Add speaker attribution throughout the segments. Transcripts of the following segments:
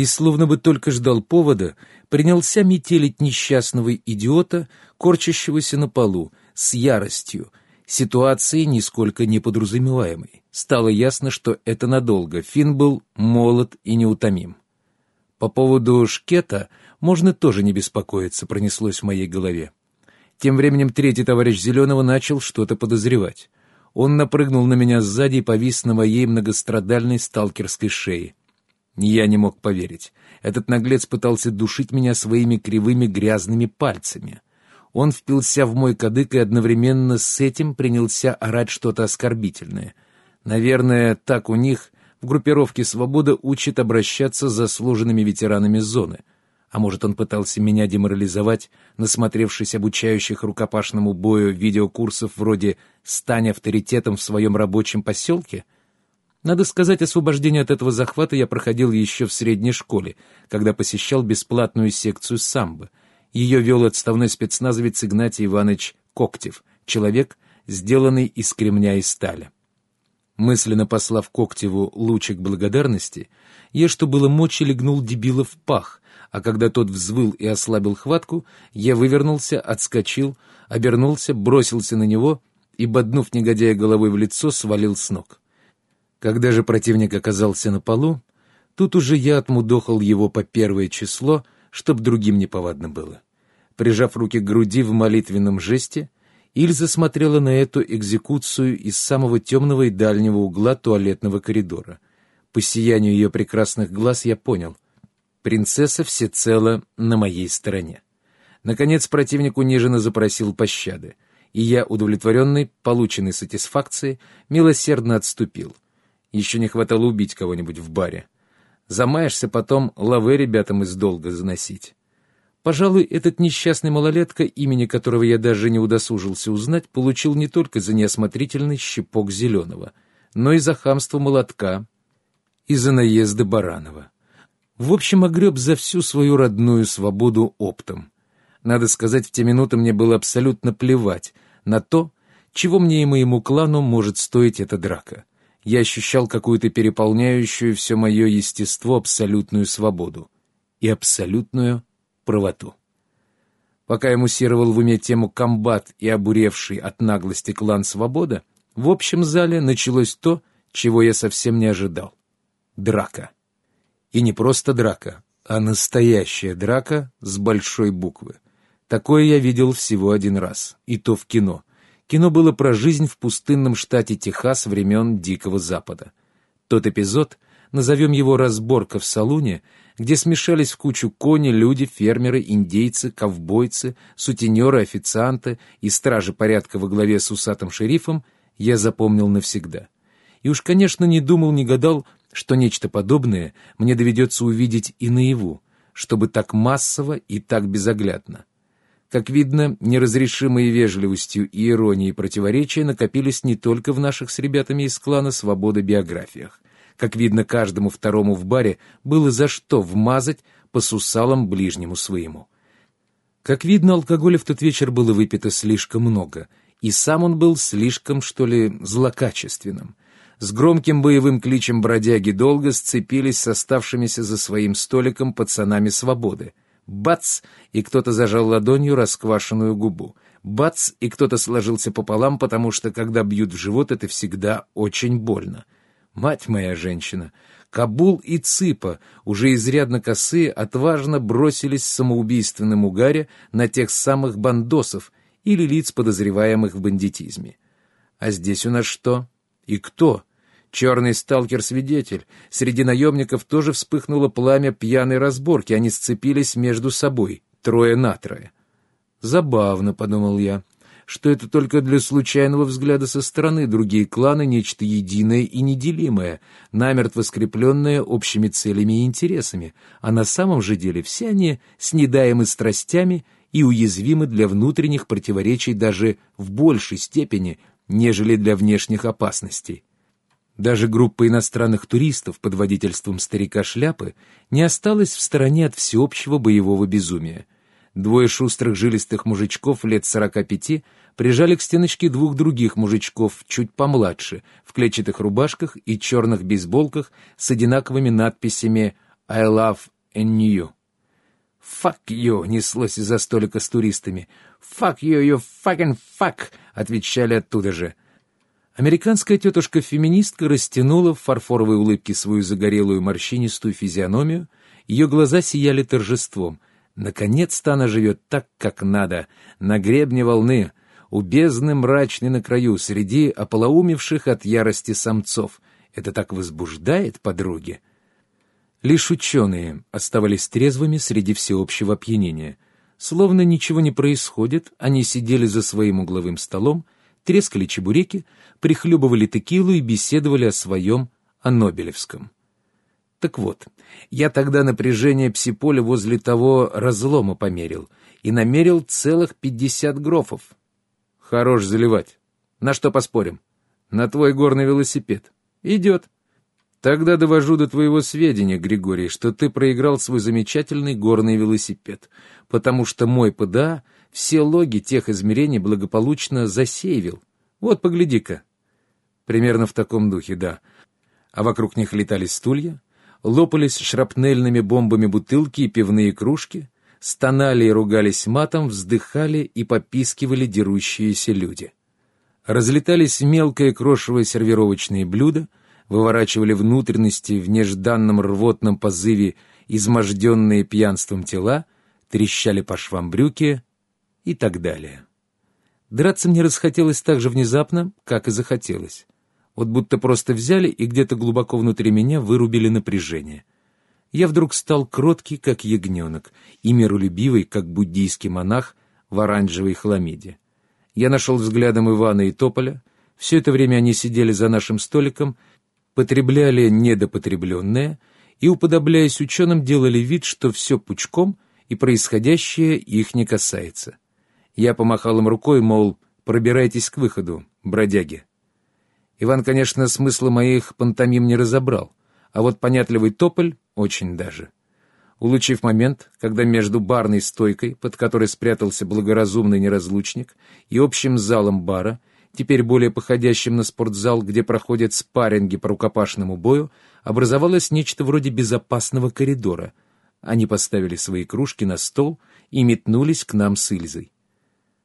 Speaker 1: и, словно бы только ждал повода, принялся метелить несчастного идиота, корчащегося на полу, с яростью, ситуации нисколько не подразумеваемой. Стало ясно, что это надолго. Финн был молод и неутомим. По поводу шкета можно тоже не беспокоиться, пронеслось в моей голове. Тем временем третий товарищ Зеленого начал что-то подозревать. Он напрыгнул на меня сзади и повис на моей многострадальной сталкерской шее. Я не мог поверить. Этот наглец пытался душить меня своими кривыми грязными пальцами. Он впился в мой кадык и одновременно с этим принялся орать что-то оскорбительное. Наверное, так у них в группировке «Свобода» учат обращаться с заслуженными ветеранами зоны. А может, он пытался меня деморализовать, насмотревшись обучающих рукопашному бою видеокурсов вроде «Стань авторитетом в своем рабочем поселке»? Надо сказать, освобождение от этого захвата я проходил еще в средней школе, когда посещал бесплатную секцию самбо — ее вел отставной спецназовец Игнатий Иванович Коктев, человек, сделанный из кремня и стали. Мысленно послав Коктеву лучик благодарности, я, что было мочи, легнул дебила в пах, а когда тот взвыл и ослабил хватку, я вывернулся, отскочил, обернулся, бросился на него и, боднув негодяя головой в лицо, свалил с ног. Когда же противник оказался на полу, тут уже я отмудохал его по первое число — чтоб другим неповадно было. Прижав руки к груди в молитвенном жесте, Ильза смотрела на эту экзекуцию из самого темного и дальнего угла туалетного коридора. По сиянию ее прекрасных глаз я понял. Принцесса всецело на моей стороне. Наконец противник униженно запросил пощады, и я, удовлетворенный полученной сатисфакцией, милосердно отступил. Еще не хватало убить кого-нибудь в баре. Замаешься потом лавы ребятам из долга заносить. Пожалуй, этот несчастный малолетка, имени которого я даже не удосужился узнать, получил не только за неосмотрительный щепок зеленого, но и за хамство молотка и за наезды Баранова. В общем, огреб за всю свою родную свободу оптом. Надо сказать, в те минуты мне было абсолютно плевать на то, чего мне и моему клану может стоить эта драка я ощущал какую-то переполняющую все мое естество абсолютную свободу и абсолютную правоту. Пока я муссировал в уме тему комбат и обуревший от наглости клан «Свобода», в общем зале началось то, чего я совсем не ожидал. Драка. И не просто драка, а настоящая драка с большой буквы. Такое я видел всего один раз, и то в кино — Кино было про жизнь в пустынном штате Техас времен Дикого Запада. Тот эпизод, назовем его «разборка в салуне», где смешались в кучу кони, люди, фермеры, индейцы, ковбойцы, сутенеры, официанты и стражи порядка во главе с усатым шерифом, я запомнил навсегда. И уж, конечно, не думал, не гадал, что нечто подобное мне доведется увидеть и наяву, чтобы так массово и так безоглядно. Как видно, неразрешимые вежливостью и иронией противоречия накопились не только в наших с ребятами из клана «Свобода» биографиях. Как видно, каждому второму в баре было за что вмазать по сусалам ближнему своему. Как видно, алкоголя в тот вечер было выпито слишком много, и сам он был слишком, что ли, злокачественным. С громким боевым кличем бродяги долго сцепились с оставшимися за своим столиком пацанами свободы — Бац! И кто-то зажал ладонью расквашенную губу. Бац! И кто-то сложился пополам, потому что, когда бьют в живот, это всегда очень больно. Мать моя женщина! Кабул и Ципа, уже изрядно косые, отважно бросились в самоубийственном угаре на тех самых бандосов или лиц, подозреваемых в бандитизме. А здесь у нас что? И кто? Черный сталкер-свидетель. Среди наемников тоже вспыхнуло пламя пьяной разборки. Они сцепились между собой, трое на трое. «Забавно», — подумал я, — «что это только для случайного взгляда со стороны. Другие кланы — нечто единое и неделимое, намертво скрепленное общими целями и интересами, а на самом же деле все они снедаемы страстями и уязвимы для внутренних противоречий даже в большей степени, нежели для внешних опасностей. Даже группа иностранных туристов под водительством старика Шляпы не осталась в стороне от всеобщего боевого безумия. Двое шустрых жилистых мужичков лет сорока пяти прижали к стеночке двух других мужичков, чуть помладше, в клетчатых рубашках и черных бейсболках с одинаковыми надписями I love and you». «Fuck you!» — неслось из-за столика с туристами. «Fuck you, you fucking fuck!» — отвечали оттуда же. Американская тетушка-феминистка растянула в фарфоровой улыбке свою загорелую морщинистую физиономию, ее глаза сияли торжеством. Наконец-то она живет так, как надо, на гребне волны, у бездны мрачной на краю, среди ополоумевших от ярости самцов. Это так возбуждает подруги. Лишь ученые оставались трезвыми среди всеобщего опьянения. Словно ничего не происходит, они сидели за своим угловым столом, трескали чебуреки, прихлебывали текилу и беседовали о своем, о Нобелевском. Так вот, я тогда напряжение псиполя возле того разлома померил и намерил целых пятьдесят грофов. Хорош заливать. На что поспорим? На твой горный велосипед. Идет. Тогда довожу до твоего сведения, Григорий, что ты проиграл свой замечательный горный велосипед, потому что мой ПДА все логи тех измерений благополучно засеивил. Вот, погляди-ка. Примерно в таком духе, да. А вокруг них летали стулья, лопались шрапнельными бомбами бутылки и пивные кружки, стонали и ругались матом, вздыхали и попискивали дерущиеся люди. Разлетались мелкое крошевое сервировочные блюда, выворачивали внутренности в нежданном рвотном позыве изможденные пьянством тела, трещали по швам брюки, и так далее. Драться мне расхотелось так же внезапно, как и захотелось. Вот будто просто взяли и где-то глубоко внутри меня вырубили напряжение. Я вдруг стал кроткий, как ягненок, и миролюбивый, как буддийский монах в оранжевой хламиде. Я нашел взглядом Ивана и Тополя. Все это время они сидели за нашим столиком, потребляли недопотребленное и, уподобляясь ученым, делали вид, что все пучком и происходящее их не касается. Я помахал им рукой, мол, пробирайтесь к выходу, бродяги. Иван, конечно, смысла моих пантомим не разобрал, а вот понятливый тополь очень даже. Улучив момент, когда между барной стойкой, под которой спрятался благоразумный неразлучник, и общим залом бара, теперь более походящим на спортзал, где проходят спарринги по рукопашному бою, образовалось нечто вроде безопасного коридора. Они поставили свои кружки на стол и метнулись к нам с Ильзой.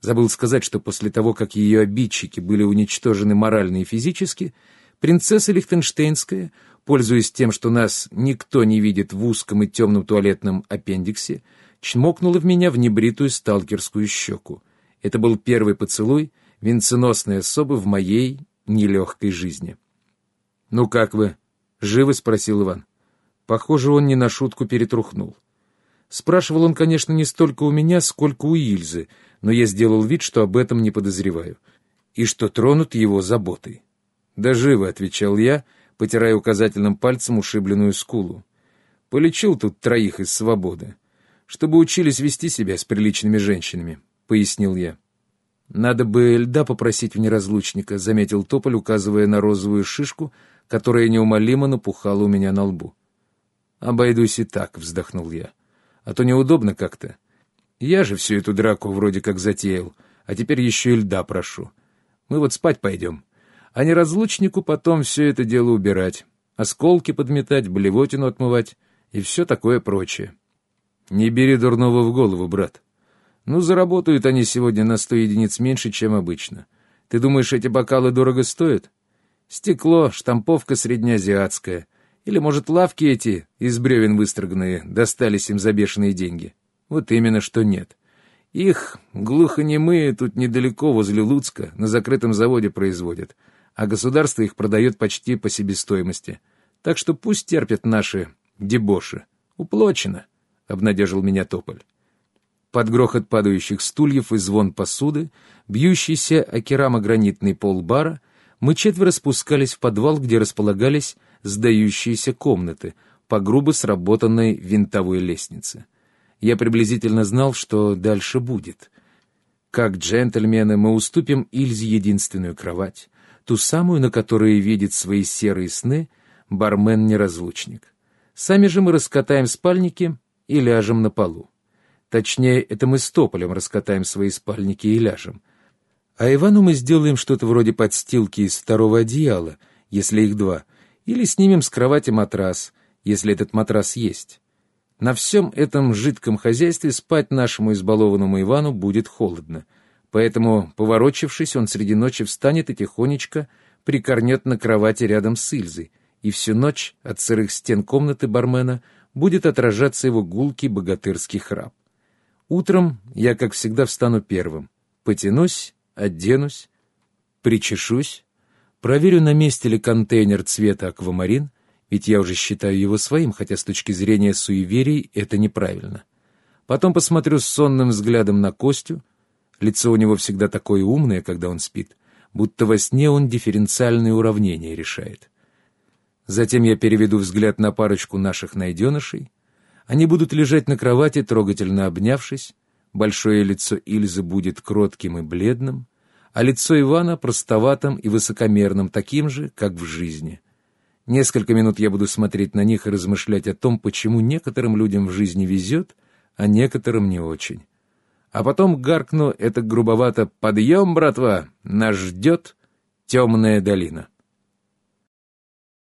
Speaker 1: Забыл сказать, что после того, как ее обидчики были уничтожены морально и физически, принцесса Лихтенштейнская, пользуясь тем, что нас никто не видит в узком и темном туалетном аппендиксе, чмокнула в меня в небритую сталкерскую щеку. Это был первый поцелуй венценосной особы в моей нелегкой жизни. «Ну как вы? Живы?» — спросил Иван. Похоже, он не на шутку перетрухнул. Спрашивал он, конечно, не столько у меня, сколько у Ильзы, но я сделал вид, что об этом не подозреваю, и что тронут его заботой. «Да живо», — отвечал я, потирая указательным пальцем ушибленную скулу. «Полечил тут троих из свободы, чтобы учились вести себя с приличными женщинами», — пояснил я. «Надо бы льда попросить в неразлучника», — заметил Тополь, указывая на розовую шишку, которая неумолимо напухала у меня на лбу. «Обойдусь и так», — вздохнул я а то неудобно как-то. Я же всю эту драку вроде как затеял, а теперь еще и льда прошу. Мы вот спать пойдем, а неразлучнику потом все это дело убирать, осколки подметать, блевотину отмывать и все такое прочее. Не бери дурного в голову, брат. Ну, заработают они сегодня на сто единиц меньше, чем обычно. Ты думаешь, эти бокалы дорого стоят? Стекло, штамповка среднеазиатская — или, может, лавки эти, из бревен выстроганные, достались им за бешеные деньги? Вот именно что нет. Их, глухонемые, тут недалеко, возле Луцка, на закрытом заводе производят, а государство их продает почти по себестоимости. Так что пусть терпят наши дебоши. Уплочено, — обнадежил меня Тополь. Под грохот падающих стульев и звон посуды, бьющийся о керамогранитный пол бара, мы четверо спускались в подвал, где располагались сдающиеся комнаты по грубо сработанной винтовой лестнице. Я приблизительно знал, что дальше будет. Как джентльмены мы уступим Ильзе единственную кровать, ту самую, на которой видит свои серые сны бармен-неразлучник. Сами же мы раскатаем спальники и ляжем на полу. Точнее, это мы с Тополем раскатаем свои спальники и ляжем. А Ивану мы сделаем что-то вроде подстилки из второго одеяла, если их два, или снимем с кровати матрас, если этот матрас есть. На всем этом жидком хозяйстве спать нашему избалованному Ивану будет холодно, поэтому, поворочившись, он среди ночи встанет и тихонечко прикорнет на кровати рядом с Ильзой, и всю ночь от сырых стен комнаты бармена будет отражаться его гулкий богатырский храп. Утром я, как всегда, встану первым. Потянусь, оденусь, причешусь, проверю, на месте ли контейнер цвета аквамарин, ведь я уже считаю его своим, хотя с точки зрения суеверий это неправильно. Потом посмотрю с сонным взглядом на Костю. Лицо у него всегда такое умное, когда он спит, будто во сне он дифференциальные уравнения решает. Затем я переведу взгляд на парочку наших найденышей. Они будут лежать на кровати, трогательно обнявшись. Большое лицо Ильзы будет кротким и бледным, а лицо Ивана простоватым и высокомерным, таким же, как в жизни. Несколько минут я буду смотреть на них и размышлять о том, почему некоторым людям в жизни везет, а некоторым не очень. А потом гаркну это грубовато «Подъем, братва! Нас ждет темная долина».